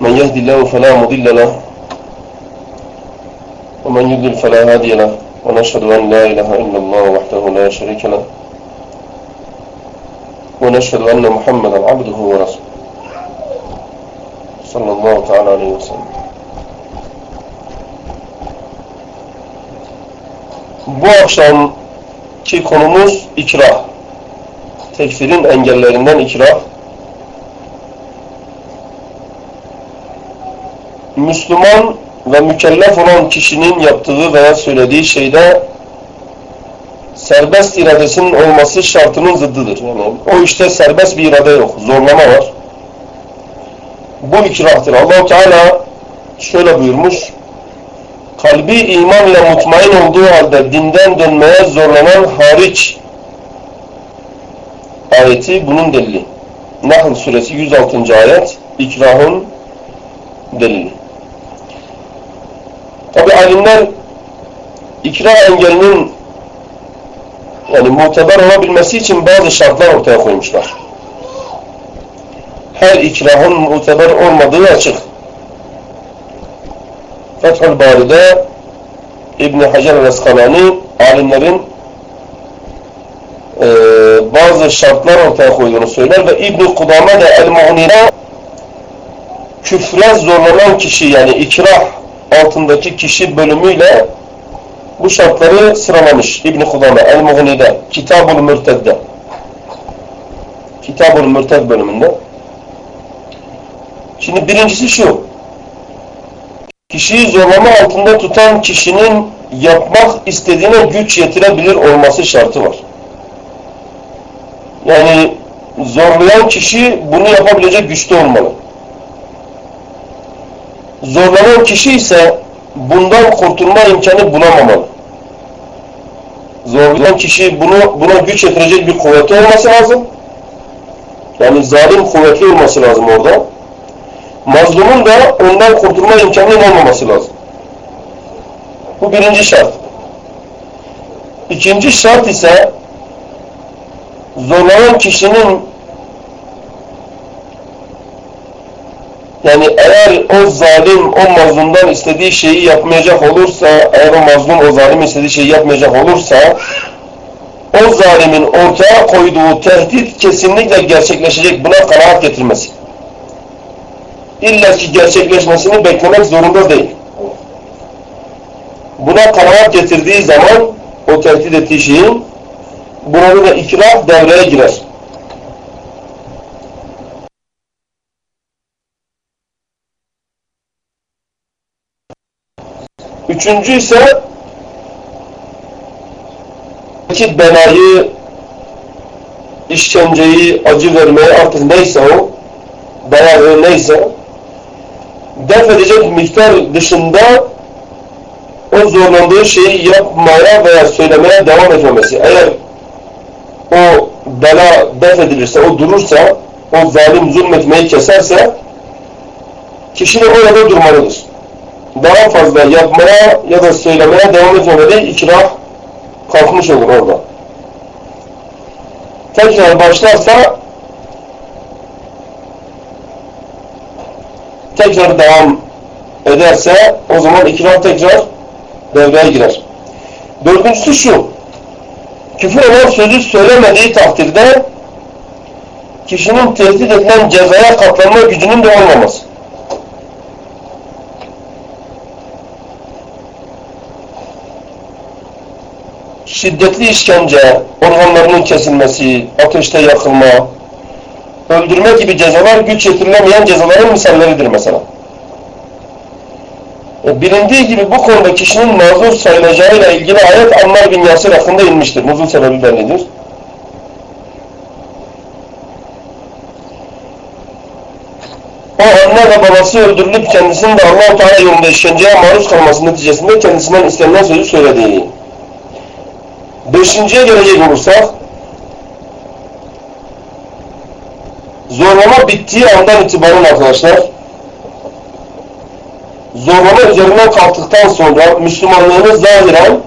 من يهد الله فلا مضل له ومن يضلل فلا هادي له ونشهد أن لا إله إلا الله وحده لا شريك له ونشهد أن محمدا عبده ورسوله صلى الله تعالى عليه وسلم Bu akşamki konumuz ikrah. Tekfirin engellerinden ikrah. Müslüman ve mükellef olan kişinin yaptığı veya söylediği şeyde serbest iradesinin olması şartının zıddıdır. Yani o işte serbest bir irade yok. Zorlama var. Bu ikrahtır. Allahu Teala şöyle buyurmuş. Kalbi iman ile mutmain olduğu halde dinden dönmeye zorlanan hariç ayeti bunun delili. Nahl suresi 106. ayet ikrahın delili. Tabi alimler ikrah engelinin yani muteber olabilmesi için bazı şartlar ortaya koymuşlar. Her ikrahın muteber olmadığı açık. Fethül Bari'de İbn-i Hacer el-Eskalani alimlerin e, bazı şartlar ortaya koyduğunu söyler ve İbn-i Kudame de El-Mu'nine küfre zorlanan kişi yani ikrah altındaki kişi bölümüyle bu şartları sıralamış İbn-i Kudame El-Mughni'de Kitab-ül Mürted'de Kitab-ül Mürted bölümünde Şimdi birincisi şu kişiyi zorlama altında tutan kişinin yapmak istediğine güç yetirebilir olması şartı var. Yani zorlayan kişi bunu yapabilecek güçte olmalı. Zorlanan kişi ise bundan kurtulma imkanı bulamamalı. Zorlayan kişi bunu buna güç yetirecek bir kuvveti olması lazım. Yani zalim kuvvetli olması lazım orada. Mazlumun da ondan kurtulma imkanının olmaması lazım. Bu birinci şart. İkinci şart ise zorlanan kişinin yani eğer o zalim o mazlumdan istediği şeyi yapmayacak olursa eğer o mazlum o zalim istediği şeyi yapmayacak olursa o zalimin ortaya koyduğu tehdit kesinlikle gerçekleşecek buna kanaat getirmesi. İlla ki gerçekleşmesini beklemek zorunda değil. Buna kanaat getirdiği zaman o tehdit ettiği şeyin burada da ikrah devreye girer. Üçüncü ise ki belayı, işkenceyi, acı vermeyi artık neyse o, belağı neyse def edecek miktar dışında o zorlandığı şeyi yapmaya veya söylemeye devam etmemesi. Eğer o bela def edilirse, o durursa, o zalim zulmetmeyi keserse kişi de orada durmalıdır. Daha fazla yapmaya ya da söylemeye devam etmemeli ikrah kalkmış olur orada. Tekrar başlarsa tekrar devam ederse o zaman ikrah tekrar devreye girer. Dördüncüsü şu. Küfür olan sözü söylemediği takdirde kişinin tehdit edilen cezaya katlanma gücünün de olmaması. Şiddetli işkence, organlarının kesilmesi, ateşte yakılma, öldürme gibi cezalar güç yetirilemeyen cezaların misalleridir mesela. E, bilindiği gibi bu konuda kişinin mazur sayılacağıyla ilgili ayet Ammar bin Yasir hakkında inmiştir. Nuzul sebebi bellidir. O anne ve babası öldürülüp kendisinin de Allah-u Teala yolunda işkenceye maruz kalması neticesinde kendisinden istenilen sözü söylediği. Beşinciye gelecek olursak zorlama bittiği andan itibaren arkadaşlar zorlama üzerinden kalktıktan sonra Müslümanlığını zahiren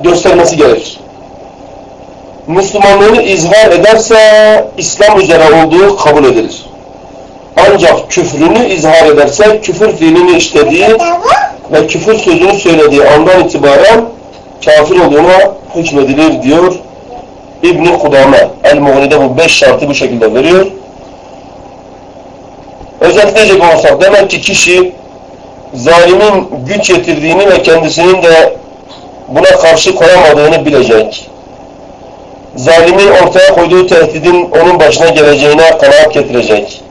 göstermesi gerekir. Müslümanlığını izhar ederse İslam üzere olduğu kabul edilir. Ancak küfrünü izhar ederse küfür fiilini işlediği ve küfür sözünü söylediği andan itibaren kafir olduğuna hükmedilir diyor İbn-i Kudame. El-Mughni'de bu beş şartı bu şekilde veriyor. Özetleyecek olursak demek ki kişi zalimin güç yetirdiğini ve kendisinin de buna karşı koyamadığını bilecek. Zalimin ortaya koyduğu tehdidin onun başına geleceğine kanaat getirecek.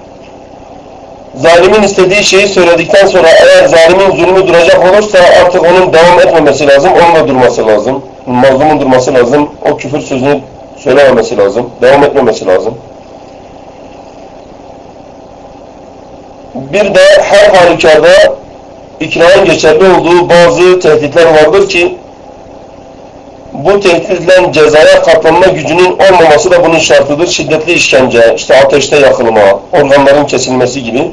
Zalimin istediği şeyi söyledikten sonra eğer zalimin zulmü duracak olursa artık onun devam etmemesi lazım, onunla durması lazım. Mazlumun durması lazım, o küfür sözünü söylememesi lazım, devam etmemesi lazım. Bir de her halükarda ikranın geçerli olduğu bazı tehditler vardır ki bu tehditle cezaya katlanma gücünün olmaması da bunun şartıdır. Şiddetli işkence, işte ateşte yakılma, organların kesilmesi gibi.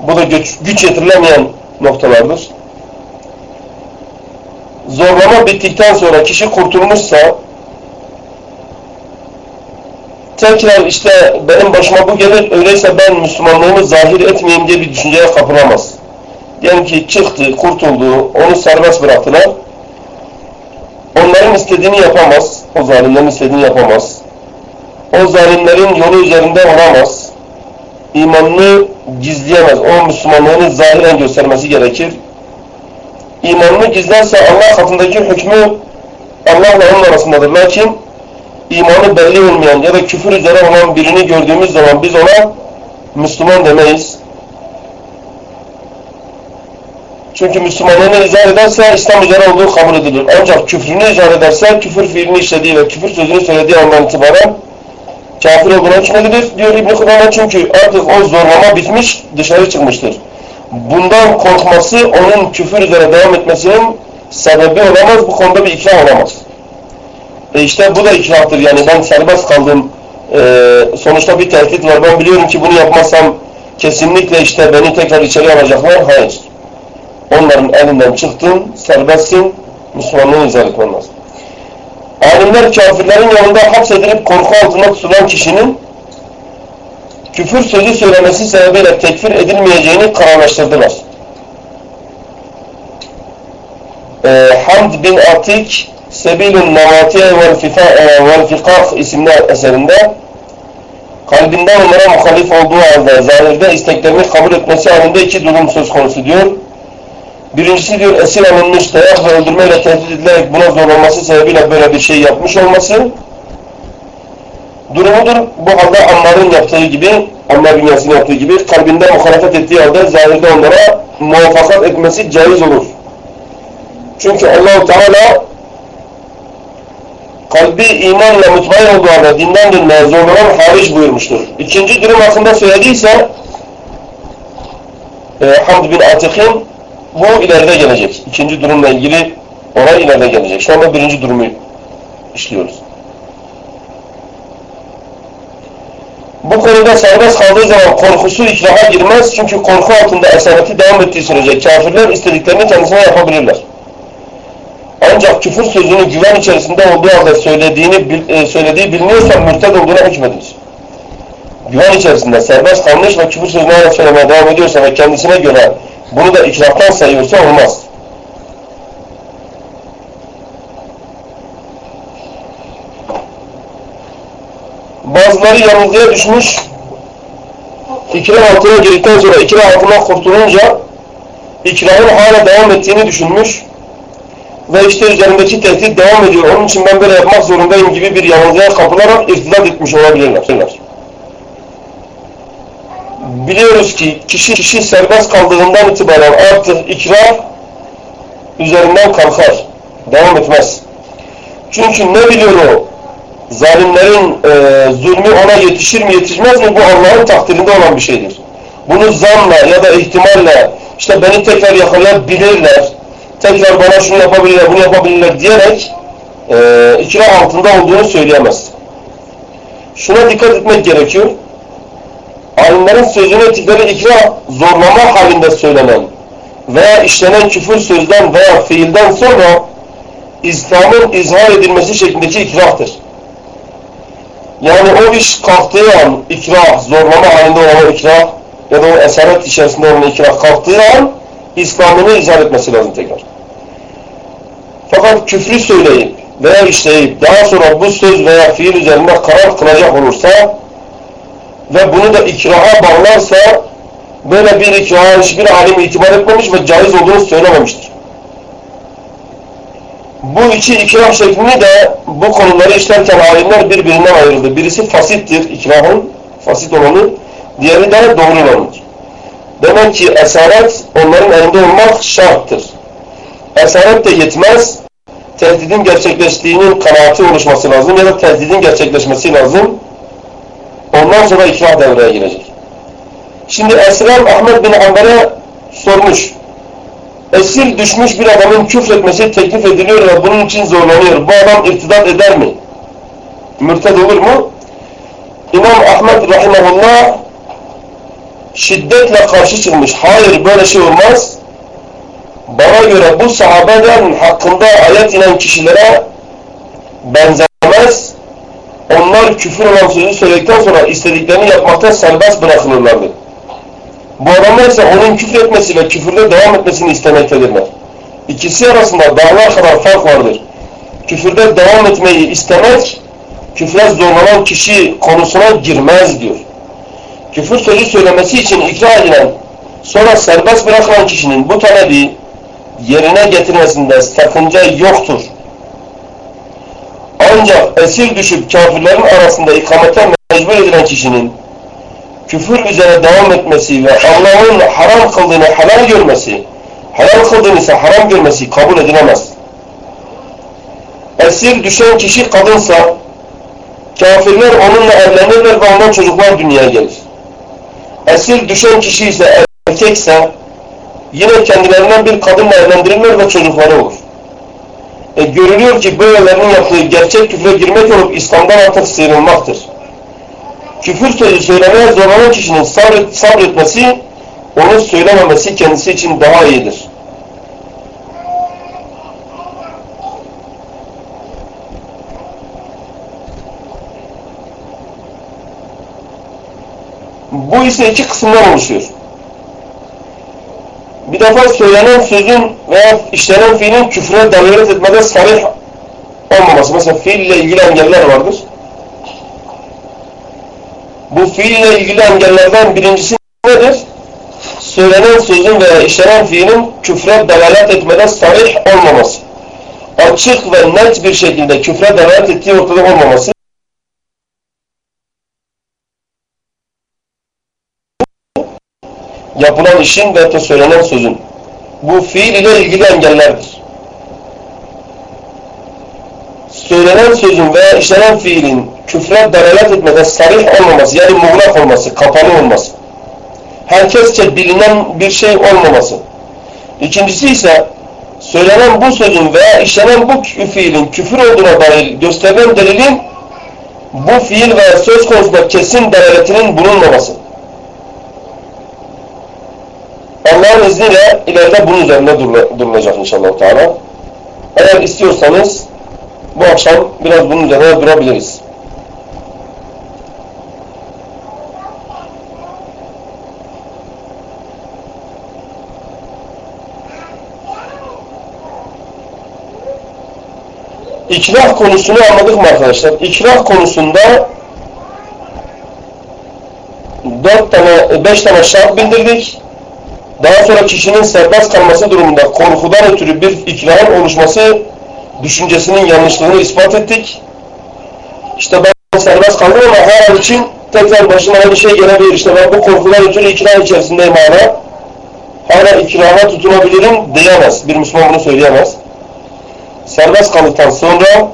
Bu da güç, güç yetirilemeyen noktalardır. Zorlama bittikten sonra kişi kurtulmuşsa tekrar işte benim başıma bu gelir, öyleyse ben Müslümanlığımı zahir etmeyeyim diye bir düşünceye kapılamaz. Diyelim ki çıktı, kurtuldu, onu serbest bıraktılar. Onların istediğini yapamaz, o zalimlerin istediğini yapamaz. O zalimlerin yolu üzerinde olamaz. İmanını gizleyemez, o Müslümanlığını zahiren göstermesi gerekir. İmanını gizlerse Allah katındaki hükmü Allah'la onun arasındadır. Lakin imanı belli olmayan ya da küfür üzere olan birini gördüğümüz zaman biz ona Müslüman demeyiz. Çünkü Müslümanlığını izah ederse İslam üzere olduğu kabul edilir. Ancak küfrünü izah ederse küfür fiilini işlediği ve küfür sözünü söylediği andan itibaren kafir olduğuna hükmedilir diyor İbn-i Kudama çünkü artık o zorlama bitmiş dışarı çıkmıştır. Bundan korkması onun küfür üzere devam etmesinin sebebi olamaz. Bu konuda bir ikrah olamaz. E işte bu da ikrahtır. Yani ben serbest kaldım. E, sonuçta bir tehdit var. Ben biliyorum ki bunu yapmazsam kesinlikle işte beni tekrar içeri alacaklar. Hayır. Onların elinden çıktın, serbestsin, Müslümanlığı izah etmen lazım. Alimler kafirlerin yanında hapsedilip korku altında tutulan kişinin küfür sözü söylemesi sebebiyle tekfir edilmeyeceğini kararlaştırdılar. Ee, Hamd bin Atik Sebilun Namatiye vel Fikah isimli eserinde kalbinden onlara muhalif olduğu halde zahirde isteklerini kabul etmesi halinde iki durum söz konusu diyor. Birincisi diyor esir alınmış, dayak ve öldürmeyle tehdit edilerek buna zorlanması sebebiyle böyle bir şey yapmış olması durumudur. Bu halde Ammar'ın yaptığı gibi, Ammar bin Yasin'in yaptığı gibi kalbinde muhalefet ettiği halde zahirde onlara muvaffakat etmesi caiz olur. Çünkü Allahu Teala kalbi imanla mutmain olduğu halde dinden dönmeye zorlanan hariç buyurmuştur. İkinci durum hakkında söylediyse e, Hamd bin Atik'in bu ileride gelecek. İkinci durumla ilgili olay ileride gelecek. Şu anda birinci durumu işliyoruz. Bu konuda serbest kaldığı zaman korkusu ikraha girmez. Çünkü korku altında esareti devam ettiği sürece kafirler istediklerini kendisine yapabilirler. Ancak küfür sözünü güven içerisinde olduğu halde söylediğini e, söylediği biliniyorsa mürted olduğuna hükmedilir. Güven içerisinde serbest kalmış ve küfür sözünü söylemeye devam ediyorsa ve kendisine göre bunu da ikrahtan sayıyorsa olmaz. Bazıları yanılgıya düşmüş, ikrah altına girdikten sonra ikrah altından kurtulunca ikrahın hala devam ettiğini düşünmüş ve işte üzerindeki tehdit devam ediyor. Onun için ben böyle yapmak zorundayım gibi bir yanılgıya kapılarak irtidat etmiş olabilirler. Biliyoruz ki kişi, kişi serbest kaldığından itibaren artık ikrah üzerinden kalkar. Devam etmez. Çünkü ne biliyor o? Zalimlerin e, zulmü ona yetişir mi yetişmez mi? Bu Allah'ın takdirinde olan bir şeydir. Bunu zanla ya da ihtimalle işte beni tekrar yakalayabilirler, tekrar bana şunu yapabilirler, bunu yapabilirler diyerek e, ikrah altında olduğunu söyleyemez. Şuna dikkat etmek gerekiyor alimlerin sözünü ettikleri ikrah zorlama halinde söylenen veya işlenen küfür sözden veya fiilden sonra İslam'ın izhar edilmesi şeklindeki ikrahtır. Yani o iş kalktığı an ikrah, zorlama halinde olan ikrah ya da o esaret içerisinde olan ikrah kalktığı an İslam'ını izhar etmesi lazım tekrar. Fakat küfrü söyleyip veya işleyip daha sonra bu söz veya fiil üzerinde karar kılacak olursa ve bunu da ikraha bağlarsa böyle bir ikraha hiçbir alim itibar etmemiş ve caiz olduğunu söylememiştir. Bu iki ikrah şeklini de bu konuları işlerken alimler birbirinden ayrıldı. Birisi fasittir, ikrahın fasit olanı, diğeri de doğru olanıdır. Demek ki esaret onların elinde olmak şarttır. Esaret de yetmez, tehdidin gerçekleştiğinin kanaati oluşması lazım ya da tehdidin gerçekleşmesi lazım. Ondan sonra ikrah devreye girecek. Şimdi Esrem Ahmet bin Hanbel'e sormuş. Esir düşmüş bir adamın küfretmesi teklif ediliyor ve bunun için zorlanıyor. Bu adam irtidat eder mi? Mürted olur mu? İmam Ahmet Rahimahullah şiddetle karşı çıkmış. Hayır böyle şey olmaz. Bana göre bu sahabeden hakkında ayet inen kişilere benzemez. Onlar küfür olan sözü söyledikten sonra istediklerini yapmakta serbest bırakılırlardı. Bu adamlar ise onun küfür etmesi ve küfürde devam etmesini istemektedirler. İkisi arasında dağlar kadar fark vardır. Küfürde devam etmeyi istemek, küfre zorlanan kişi konusuna girmez diyor. Küfür sözü söylemesi için ikna edilen, sonra serbest bırakılan kişinin bu talebi yerine getirmesinde sakınca yoktur. Ancak esir düşüp kafirlerin arasında ikamete mecbur edilen kişinin küfür üzere devam etmesi ve Allah'ın haram kıldığını helal görmesi, helal kıldığını ise haram görmesi kabul edilemez. Esir düşen kişi kadınsa, kafirler onunla evlenirler ve ondan çocuklar dünyaya gelir. Esir düşen kişi ise erkekse, yine kendilerinden bir kadınla evlendirirler ve çocukları olur. E, görülüyor ki böylelerinin yaptığı gerçek küfre girmek olup İslam'dan artık sıyrılmaktır küfür sözü söylemeye zorlanan kişinin sabret, sabretmesi, onu söylememesi kendisi için daha iyidir. Bu ise iki kısımdan oluşuyor. Bir defa söylenen sözün veya işlenen fiilin küfre dalalet etmede sarih olmaması. Mesela fiil ile ilgili engeller vardır. Bu fiil ile ilgili engellerden birincisi nedir? Söylenen sözün veya işlenen fiilin küfre delalet etmede sarih olmaması. Açık ve net bir şekilde küfre delalet ettiği ortada olmaması. Yapılan işin ve söylenen sözün. Bu fiil ile ilgili engellerdir. Söylenen sözün veya işlenen fiilin küfre delalet etmede sarih olmaması, yani muğlak olması, kapalı olması. Herkesçe bilinen bir şey olmaması. İkincisi ise söylenen bu sözün veya işlenen bu fiilin küfür olduğuna dair gösterilen delilin bu fiil veya söz konusunda kesin delaletinin bulunmaması. Allah'ın izniyle ileride bunun üzerinde durulacak inşallah. Teala. Eğer istiyorsanız bu akşam biraz bunun üzerine durabiliriz. İkrah konusunu anladık mı arkadaşlar? İkrah konusunda dört tane, beş tane şart bildirdik. Daha sonra kişinin serbest kalması durumunda korkudan ötürü bir ikrahın oluşması düşüncesinin yanlışlığını ispat ettik. İşte ben serbest kaldım ama her an için tekrar başıma bir şey gelebilir. İşte ben bu korkudan ötürü ikrah içerisindeyim hala. Hala ikraha tutunabilirim diyemez. Bir Müslüman bunu söyleyemez serbest kaldıktan sonra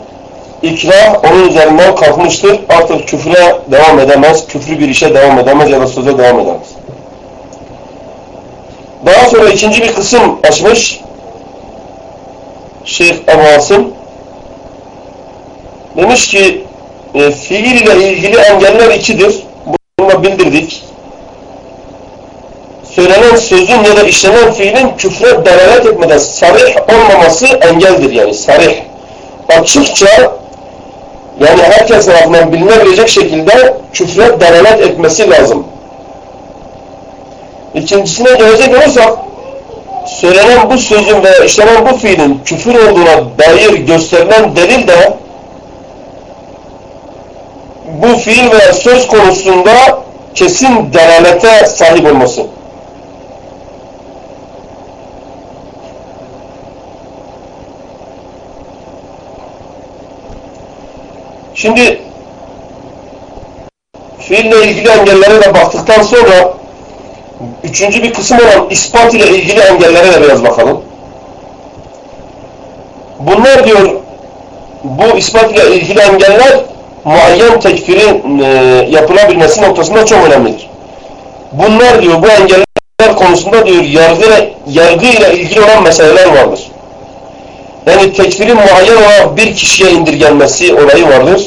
ikrah onun üzerinden kalkmıştır. Artık küfre devam edemez, küfrü bir işe devam edemez ya da söze devam edemez. Sonra ikinci bir kısım açmış. Şeyh Ebu Asım demiş ki e, fiil ile ilgili engeller ikidir. Bunu bildirdik söylenen sözün ya da işlenen fiilin küfre delalet etmeden sarih olmaması engeldir yani sarih. açıkça yani herkes tarafından bilinebilecek şekilde küfre delalet etmesi lazım. İkincisine gelecek olursak söylenen bu sözün ve işlenen bu fiilin küfür olduğuna dair gösterilen delil de bu fiil veya söz konusunda kesin delalete sahip olması. Şimdi fiille ilgili engellere de baktıktan sonra üçüncü bir kısım olan ispat ile ilgili engellere de biraz bakalım. Bunlar diyor bu ispat ile ilgili engeller muayyen tekfirin e, yapılabilmesi noktasında çok önemlidir. Bunlar diyor bu engeller konusunda diyor yargı, yargı ile ilgili olan meseleler vardır. Yani tekfirin muayyen olarak bir kişiye indirgenmesi olayı vardır.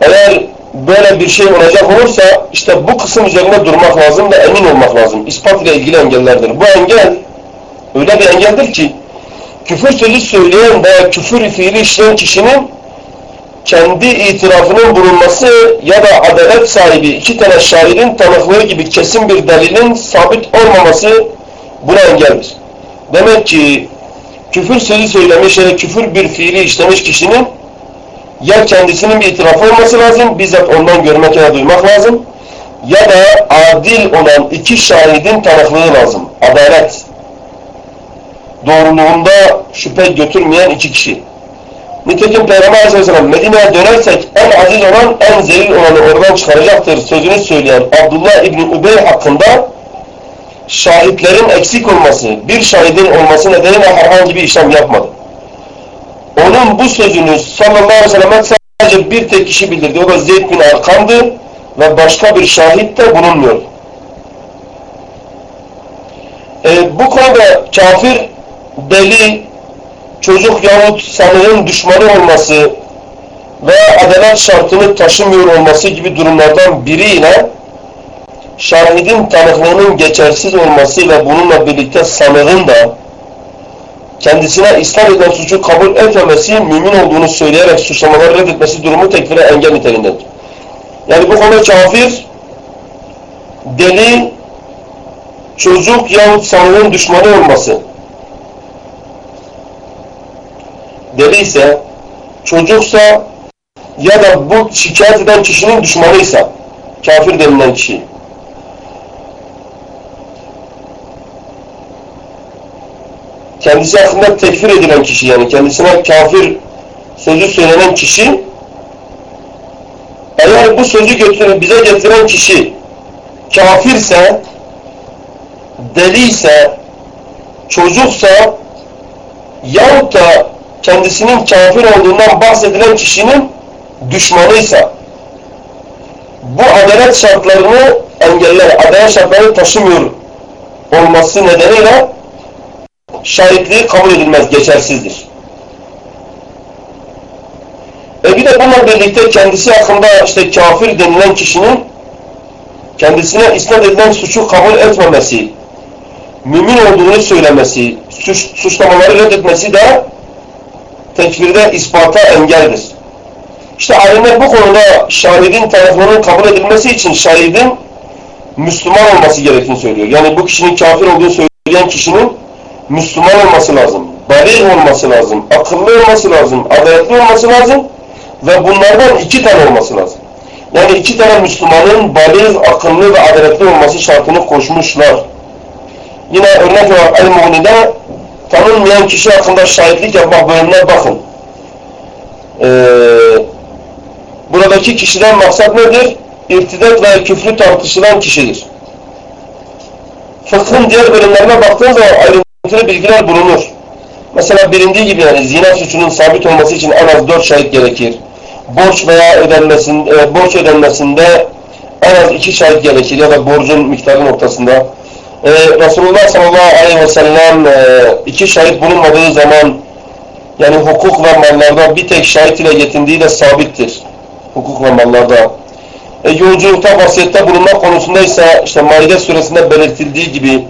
Eğer böyle bir şey olacak olursa işte bu kısım üzerinde durmak lazım ve emin olmak lazım. İspat ile ilgili engellerdir. Bu engel öyle bir engeldir ki küfür sözü söyleyen veya küfür fiili işleyen kişinin kendi itirafının bulunması ya da adalet sahibi iki tane şahidin tanıklığı gibi kesin bir delilin sabit olmaması buna engeldir. Demek ki küfür sözü söylemiş ya küfür bir fiili işlemiş kişinin ya kendisinin bir itirafı olması lazım, bizzat ondan görmek ya duymak lazım ya da adil olan iki şahidin tanıklığı lazım. Adalet. Doğruluğunda şüphe götürmeyen iki kişi. Nitekim Peygamber Aleyhisselam Medine'ye dönersek en aziz olan, en zelil olanı oradan çıkaracaktır sözünü söyleyen Abdullah İbni Ubey hakkında şahitlerin eksik olması, bir şahidin olması nedeniyle herhangi bir işlem yapmadı. Onun bu sözünü sallallahu aleyhi ve sellem sadece bir tek kişi bildirdi. O da Zeyd bin Arkam'dı ve başka bir şahit de bulunmuyor. Ee, bu konuda kafir, deli, çocuk yahut sanığın düşmanı olması ve adalet şartını taşımıyor olması gibi durumlardan biriyle şahidin tanıklığının geçersiz olması ve bununla birlikte sanığın da kendisine İslam edilen suçu kabul etmemesi, mümin olduğunu söyleyerek suçlamaları reddetmesi durumu tekfire engel niteliğindedir. Yani bu konuda kafir, deli, çocuk yahut sanığın düşmanı olması, deli ise, çocuksa ya da bu şikayet eden kişinin düşmanıysa, kafir denilen kişi, kendisi hakkında tekfir edilen kişi yani. Kendisine kafir sözü söylenen kişi eğer bu sözü götürüp bize getiren kişi kafirse deliyse çocuksa yahut da kendisinin kafir olduğundan bahsedilen kişinin düşmanıysa bu adalet şartlarını engeller, adalet şartlarını taşımıyor olması nedeniyle şahitliği kabul edilmez, geçersizdir. E bir de bununla birlikte kendisi hakkında işte kafir denilen kişinin kendisine isnat edilen suçu kabul etmemesi, mümin olduğunu söylemesi, suç, suçlamaları reddetmesi de tekfirde ispata engeldir. İşte alimler bu konuda şahidin tarafının kabul edilmesi için şahidin Müslüman olması gerektiğini söylüyor. Yani bu kişinin kafir olduğunu söyleyen kişinin Müslüman olması lazım, balik olması lazım, akıllı olması lazım, adaletli olması lazım ve bunlardan iki tane olması lazım. Yani iki tane Müslümanın balik, akıllı ve adaletli olması şartını koşmuşlar. Yine örnek olarak El-Mughni'de tanınmayan kişi hakkında şahitlik yapmak bölümüne bakın. Ee, buradaki kişiden maksat nedir? İrtidat ve küfrü tartışılan kişidir. Fıkhın diğer bölümlerine baktığınız zaman ayrıntılı bilgiler bulunur. Mesela bilindiği gibi yani zina suçunun sabit olması için en az dört şahit gerekir. Borç veya ödenmesinde, e, borç ödenmesinde en az iki şahit gerekir ya da borcun miktarı noktasında. Ee, Resulullah sallallahu aleyhi ve sellem e, iki şahit bulunmadığı zaman yani hukuk ve mallarda bir tek şahit ile yetindiği de sabittir. Hukuk ve mallarda. E, yolculukta vasiyette bulunma konusunda ise işte Maide suresinde belirtildiği gibi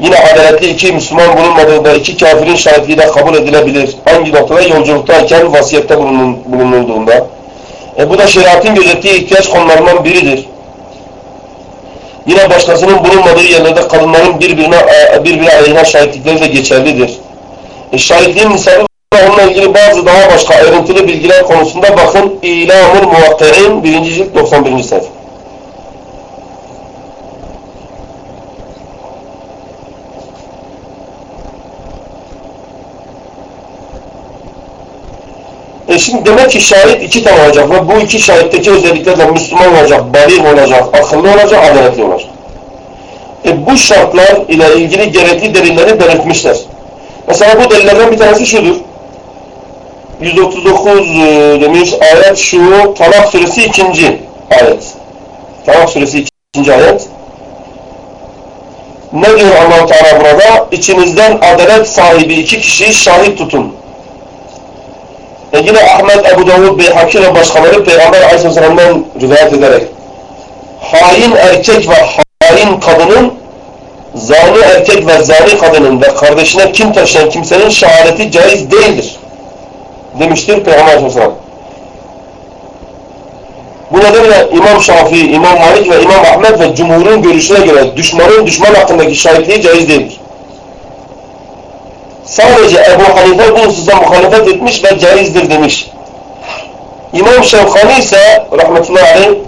Yine adaletli iki Müslüman bulunmadığında iki kafirin şahitliği de kabul edilebilir. Hangi noktada? Yolculuktayken vasiyette bulunulduğunda. E bu da şeriatın gözettiği ihtiyaç konularından biridir. Yine başkasının bulunmadığı yerlerde kadınların birbirine e, birbirine aleyhine şahitlikleri de geçerlidir. E, şahitliğin nisabı ve onunla ilgili bazı daha başka ayrıntılı bilgiler konusunda bakın İlamul Muvakki'in 1. cilt 91. sayfa. E şimdi demek ki şahit iki tane olacak ve bu iki şahitteki özellikler de Müslüman olacak, balik olacak, akıllı olacak, adaletli olacak. E bu şartlar ile ilgili gerekli delilleri belirtmişler. Mesela bu delillerden bir tanesi şudur. 139 e, demiş ayet şu Talak suresi 2. ayet. Talak suresi 2. ayet. Ne diyor allah Teala burada? İçinizden adalet sahibi iki kişiyi şahit tutun. E yine Ahmet, Ebu Davud, Beyhaki ve başkaları Peygamber Aleyhisselam'dan rivayet ederek hain erkek ve hain kadının zani erkek ve zani kadının ve kardeşine kim taşıyan kimsenin şehadeti caiz değildir. Demiştir Peygamber Aleyhisselam. Bu nedenle İmam Şafii, İmam Malik ve İmam Ahmet ve Cumhur'un görüşüne göre düşmanın düşman hakkındaki şahitliği caiz değildir. Sadece Ebu Hanife bu hususta muhalefet etmiş ve caizdir demiş. İmam Şevkani ise rahmetullahi aleyh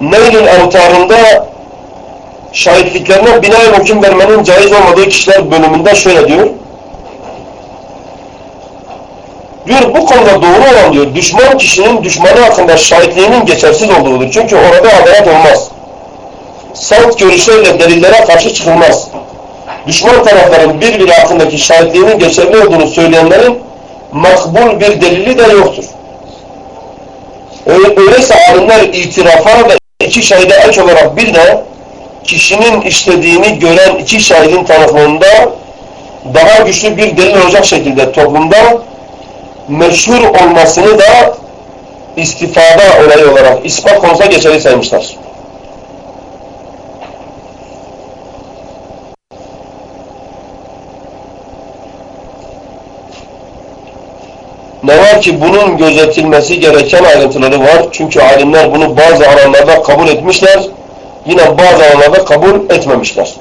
Neylül Evtar'ında şahitliklerine binaen hüküm vermenin caiz olmadığı kişiler bölümünde şöyle diyor. Diyor bu konuda doğru olan diyor düşman kişinin düşmanı hakkında şahitliğinin geçersiz olduğudur. Çünkü orada adalet olmaz. Salt görüşlerle delillere karşı çıkılmaz düşman tarafların birbiri hakkındaki şahitliğinin geçerli olduğunu söyleyenlerin makbul bir delili de yoktur. Öyleyse alimler itirafa ve iki şahide aç olarak bir de kişinin işlediğini gören iki şahidin tarafında daha güçlü bir delil olacak şekilde toplumda meşhur olmasını da istifade olayı olarak ispat konusuna geçerli saymışlar. Ne var ki bunun gözetilmesi gereken ayrıntıları var. Çünkü alimler bunu bazı alanlarda kabul etmişler. Yine bazı alanlarda kabul etmemişler.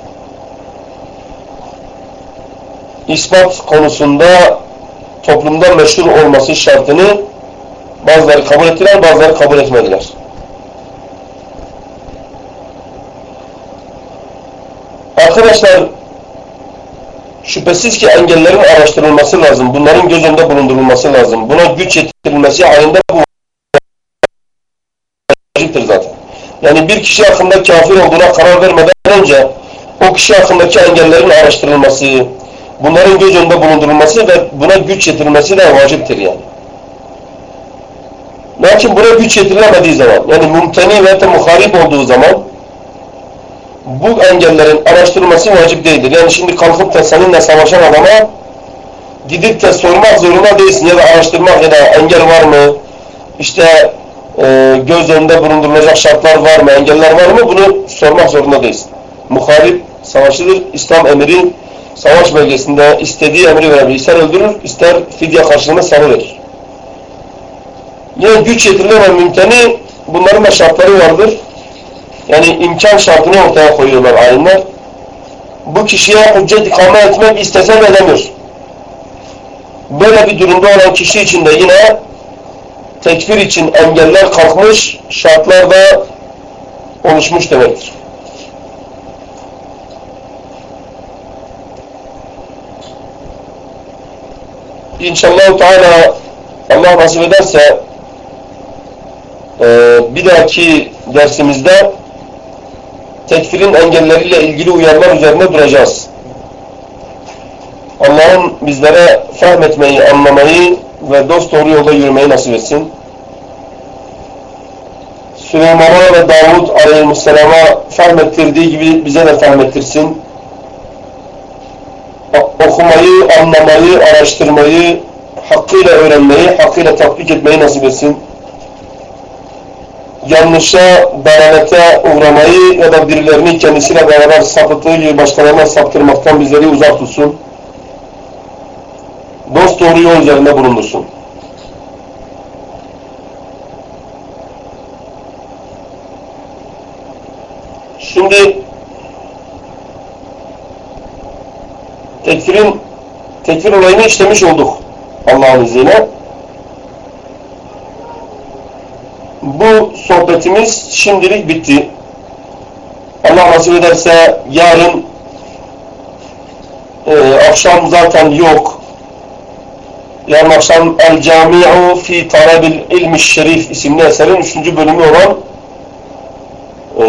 İspat konusunda toplumda meşhur olması şartını bazıları kabul ettiler, bazıları kabul etmediler. Arkadaşlar Şüphesiz ki engellerin araştırılması lazım. Bunların göz önünde bulundurulması lazım. Buna güç yetirilmesi halinde bu vaciptir zaten. Yani bir kişi hakkında kafir olduğuna karar vermeden önce o kişi hakkındaki engellerin araştırılması, bunların göz önünde bulundurulması ve buna güç yetirilmesi de vaciptir yani. Lakin buna güç yetirilemediği zaman, yani mümteni ve muharip olduğu zaman bu engellerin araştırılması vacip değildir. Yani şimdi kalkıp da seninle savaşan adama gidip de sormak zorunda değilsin ya da araştırmak ya da engel var mı? İşte e, göz önünde bulundurulacak şartlar var mı? Engeller var mı? Bunu sormak zorunda değilsin. Muharip savaşıdır. İslam emiri savaş bölgesinde istediği emri verebilir. İster öldürür, ister fidye karşılığında salıverir. Yine güç yetirilen mümteni bunların da şartları vardır. Yani imkan şartını ortaya koyuyorlar alimler. Bu kişiye hüccet ikame etmek istesen edemiyor. Böyle bir durumda olan kişi için de yine tekfir için engeller kalkmış, şartlar da oluşmuş demektir. İnşallah Teala Allah nasip ederse bir dahaki dersimizde tekfirin engelleriyle ilgili uyarılar üzerine duracağız. Allah'ın bizlere fahmetmeyi, anlamayı ve dost doğru yolda yürümeyi nasip etsin. Süleyman'a ve Davud aleyhisselama fahmettirdiği gibi bize de fahmettirsin. Okumayı, anlamayı, araştırmayı, hakkıyla öğrenmeyi, hakkıyla tatbik etmeyi nasip etsin. Yanlışa, dalalete uğramayı ya da birilerini kendisiyle beraber sapıttığı gibi başkalarına saptırmaktan bizleri uzak tutsun. Dost doğru yol üzerinde bulundursun. Şimdi tekfirin tekfir olayını işlemiş olduk Allah'ın izniyle. Bu sohbetimiz şimdilik bitti. Allah nasip ederse yarın e, akşam zaten yok. Yarın akşam El Cami'u fi Tarabil İlmi Şerif isimli eserin 3. bölümü olan e,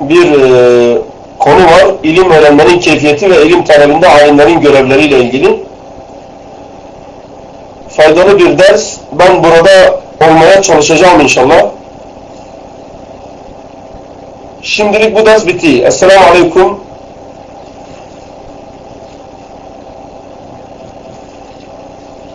bir e, konu var. İlim öğrenmenin keyfiyeti ve ilim talebinde alimlerin görevleriyle ilgili. Faydalı bir ders. Ben burada olmaya çalışacağım inşallah. Şimdilik bu ders bitti. Esselamu Aleyküm